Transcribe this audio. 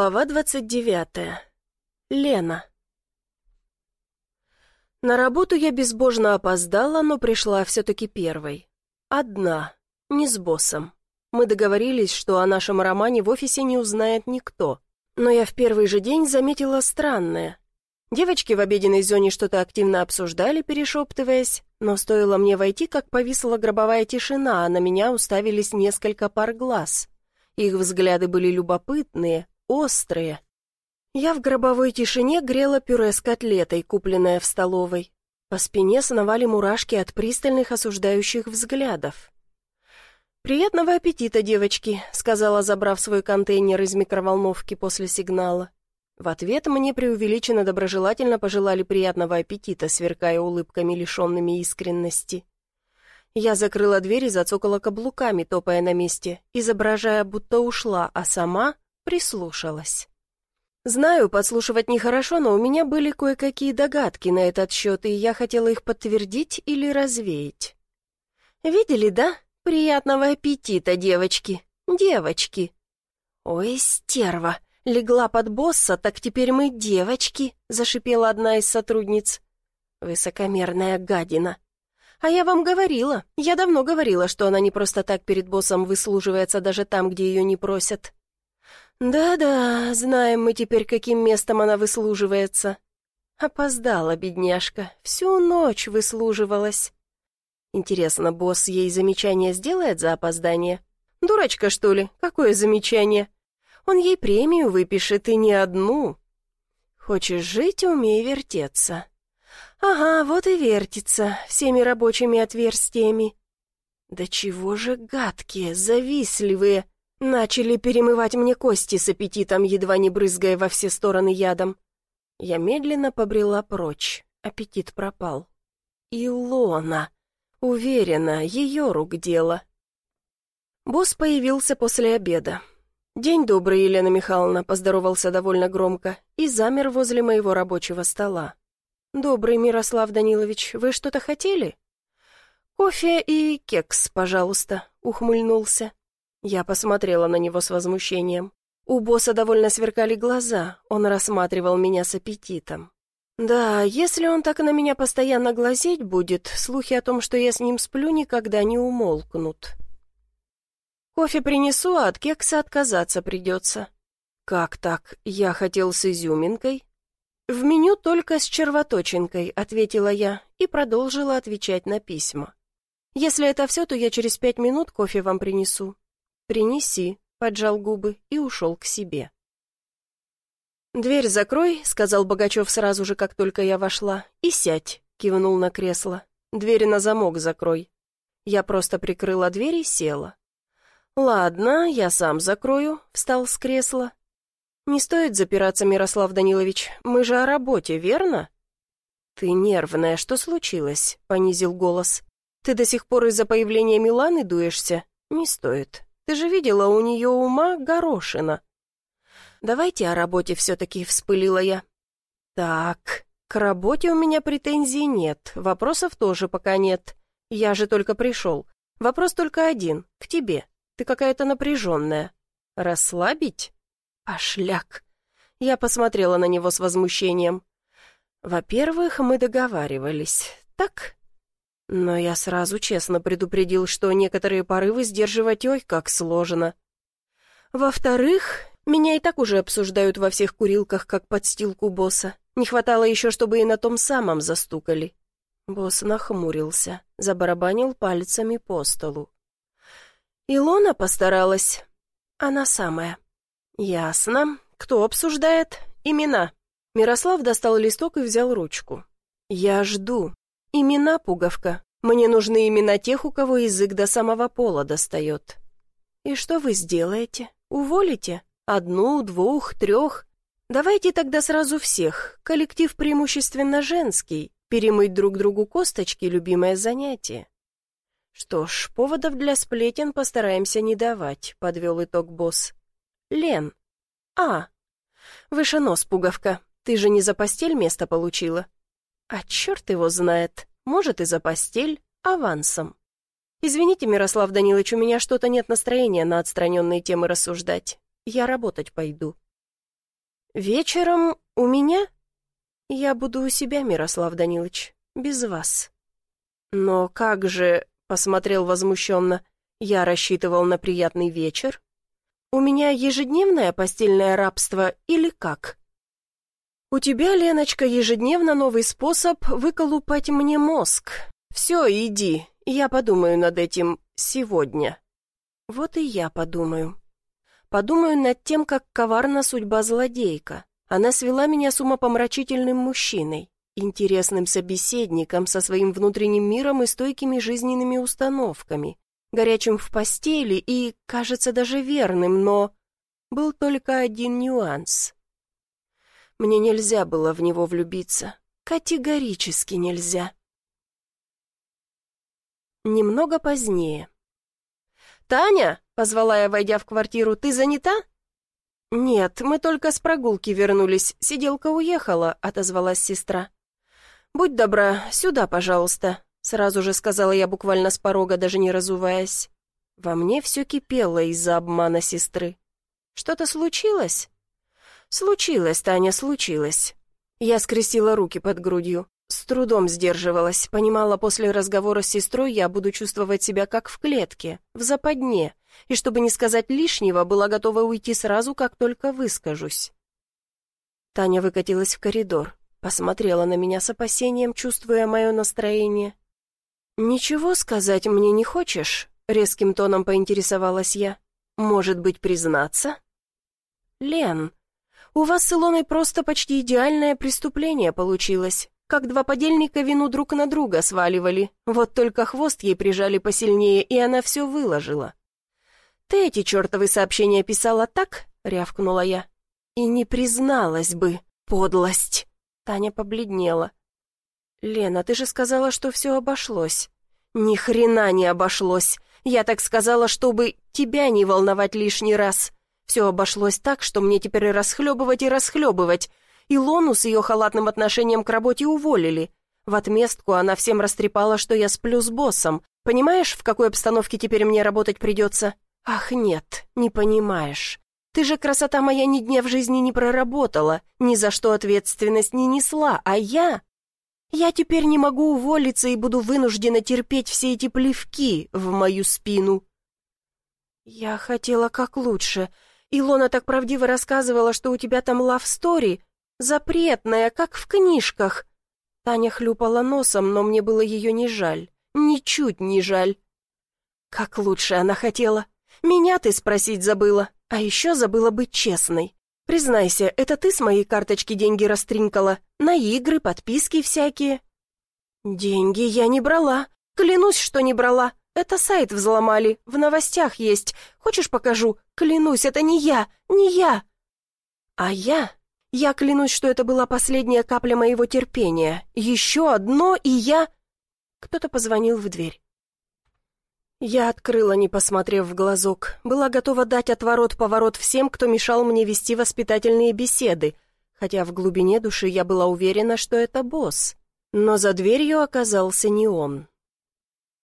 Глава двадцать девятая. Лена. На работу я безбожно опоздала, но пришла все-таки первой. Одна, не с боссом. Мы договорились, что о нашем романе в офисе не узнает никто. Но я в первый же день заметила странное. Девочки в обеденной зоне что-то активно обсуждали, перешептываясь, но стоило мне войти, как повисла гробовая тишина, а на меня уставились несколько пар глаз. Их взгляды были любопытные, острые. Я в гробовой тишине грела пюре с котлетой, купленное в столовой. По спине сновали мурашки от пристальных осуждающих взглядов. «Приятного аппетита, девочки», — сказала, забрав свой контейнер из микроволновки после сигнала. В ответ мне преувеличенно доброжелательно пожелали приятного аппетита, сверкая улыбками, лишенными искренности. Я закрыла дверь и зацокала каблуками, топая на месте, изображая, будто ушла, а сама прислушалась. Знаю, подслушивать нехорошо, но у меня были кое-какие догадки на этот счет, и я хотела их подтвердить или развеять. «Видели, да? Приятного аппетита, девочки! Девочки!» «Ой, стерва! Легла под босса, так теперь мы девочки!» — зашипела одна из сотрудниц. «Высокомерная гадина!» «А я вам говорила, я давно говорила, что она не просто так перед боссом выслуживается даже там, где ее не просят. «Да-да, знаем мы теперь, каким местом она выслуживается». Опоздала, бедняжка, всю ночь выслуживалась. Интересно, босс ей замечание сделает за опоздание? Дурачка, что ли? Какое замечание? Он ей премию выпишет, и не одну. Хочешь жить, умей вертеться. Ага, вот и вертится, всеми рабочими отверстиями. Да чего же гадкие, завистливые. Начали перемывать мне кости с аппетитом, едва не брызгая во все стороны ядом. Я медленно побрела прочь. Аппетит пропал. Илона. Уверена, ее рук дело. Босс появился после обеда. «День добрый, Елена Михайловна», — поздоровался довольно громко и замер возле моего рабочего стола. «Добрый, Мирослав Данилович, вы что-то хотели?» «Кофе и кекс, пожалуйста», — ухмыльнулся. Я посмотрела на него с возмущением. У босса довольно сверкали глаза, он рассматривал меня с аппетитом. Да, если он так на меня постоянно глазеть будет, слухи о том, что я с ним сплю, никогда не умолкнут. Кофе принесу, а от кекса отказаться придется. Как так? Я хотел с изюминкой. В меню только с червоточинкой, ответила я и продолжила отвечать на письма. Если это все, то я через пять минут кофе вам принесу. «Принеси», — поджал губы и ушел к себе. «Дверь закрой», — сказал Богачев сразу же, как только я вошла, — «и сядь», — кивнул на кресло. «Дверь на замок закрой». Я просто прикрыла дверь и села. «Ладно, я сам закрою», — встал с кресла. «Не стоит запираться, Мирослав Данилович, мы же о работе, верно?» «Ты нервная, что случилось?» — понизил голос. «Ты до сих пор из-за появления Миланы дуешься? Не стоит. Ты же видела, у нее ума горошина. Давайте о работе все-таки, вспылила я. Так, к работе у меня претензий нет, вопросов тоже пока нет. Я же только пришел. Вопрос только один, к тебе. Ты какая-то напряженная. Расслабить? Пошляк. Я посмотрела на него с возмущением. Во-первых, мы договаривались, так? Но я сразу честно предупредил, что некоторые порывы сдерживать ой как сложно. Во-вторых, меня и так уже обсуждают во всех курилках, как подстилку босса. Не хватало еще, чтобы и на том самом застукали. Босс нахмурился, забарабанил пальцами по столу. Илона постаралась. Она самая. Ясно. Кто обсуждает? Имена. Мирослав достал листок и взял ручку. Я жду. «Имена, пуговка. Мне нужны имена тех, у кого язык до самого пола достает». «И что вы сделаете? Уволите? Одну, двух, трех? Давайте тогда сразу всех. Коллектив преимущественно женский. Перемыть друг другу косточки — любимое занятие». «Что ж, поводов для сплетен постараемся не давать», — подвел итог босс. «Лен». «А, выше нос, пуговка. Ты же не за постель место получила?» А черт его знает, может и за постель, авансом. Извините, Мирослав Данилович, у меня что-то нет настроения на отстраненные темы рассуждать. Я работать пойду. «Вечером у меня?» «Я буду у себя, Мирослав Данилович, без вас». «Но как же...» — посмотрел возмущенно. «Я рассчитывал на приятный вечер. У меня ежедневное постельное рабство или как?» «У тебя, Леночка, ежедневно новый способ выколупать мне мозг. Все, иди, я подумаю над этим сегодня». Вот и я подумаю. Подумаю над тем, как коварна судьба злодейка. Она свела меня с умопомрачительным мужчиной, интересным собеседником со своим внутренним миром и стойкими жизненными установками, горячим в постели и, кажется, даже верным, но... Был только один нюанс. Мне нельзя было в него влюбиться. Категорически нельзя. Немного позднее. «Таня!» — позвала я, войдя в квартиру. «Ты занята?» «Нет, мы только с прогулки вернулись. Сиделка уехала», — отозвалась сестра. «Будь добра, сюда, пожалуйста», — сразу же сказала я буквально с порога, даже не разуваясь. Во мне все кипело из-за обмана сестры. «Что-то случилось?» «Случилось, Таня, случилось». Я скрестила руки под грудью. С трудом сдерживалась, понимала, после разговора с сестрой я буду чувствовать себя как в клетке, в западне, и чтобы не сказать лишнего, была готова уйти сразу, как только выскажусь. Таня выкатилась в коридор, посмотрела на меня с опасением, чувствуя мое настроение. «Ничего сказать мне не хочешь?» — резким тоном поинтересовалась я. «Может быть, признаться?» «Лен, у вас с Илоной просто почти идеальное преступление получилось. Как два подельника вину друг на друга сваливали. Вот только хвост ей прижали посильнее, и она все выложила. «Ты эти чертовы сообщения писала так?» — рявкнула я. «И не призналась бы, подлость!» Таня побледнела. «Лена, ты же сказала, что все обошлось». «Ни хрена не обошлось. Я так сказала, чтобы тебя не волновать лишний раз. Все обошлось так, что мне теперь расхлебывать и расхлебывать. Илону с ее халатным отношением к работе уволили. В отместку она всем растрепала, что я сплю с боссом. Понимаешь, в какой обстановке теперь мне работать придется? Ах, нет, не понимаешь. Ты же, красота моя, ни дня в жизни не проработала, ни за что ответственность не несла, а я... Я теперь не могу уволиться и буду вынуждена терпеть все эти плевки в мою спину. Я хотела как лучше, Илона так правдиво рассказывала, что у тебя там лав-стори, запретная, как в книжках. Таня хлюпала носом, но мне было ее не жаль, ничуть не жаль. Как лучше она хотела. Меня ты спросить забыла, а еще забыла быть честной. Признайся, это ты с моей карточки деньги растринкала? На игры, подписки всякие?» «Деньги я не брала. Клянусь, что не брала. Это сайт взломали, в новостях есть. Хочешь, покажу? Клянусь, это не я, не я!» «А я? Я клянусь, что это была последняя капля моего терпения. Еще одно, и я...» Кто-то позвонил в дверь. Я открыла, не посмотрев в глазок. Была готова дать отворот-поворот всем, кто мешал мне вести воспитательные беседы, хотя в глубине души я была уверена, что это босс. Но за дверью оказался не он.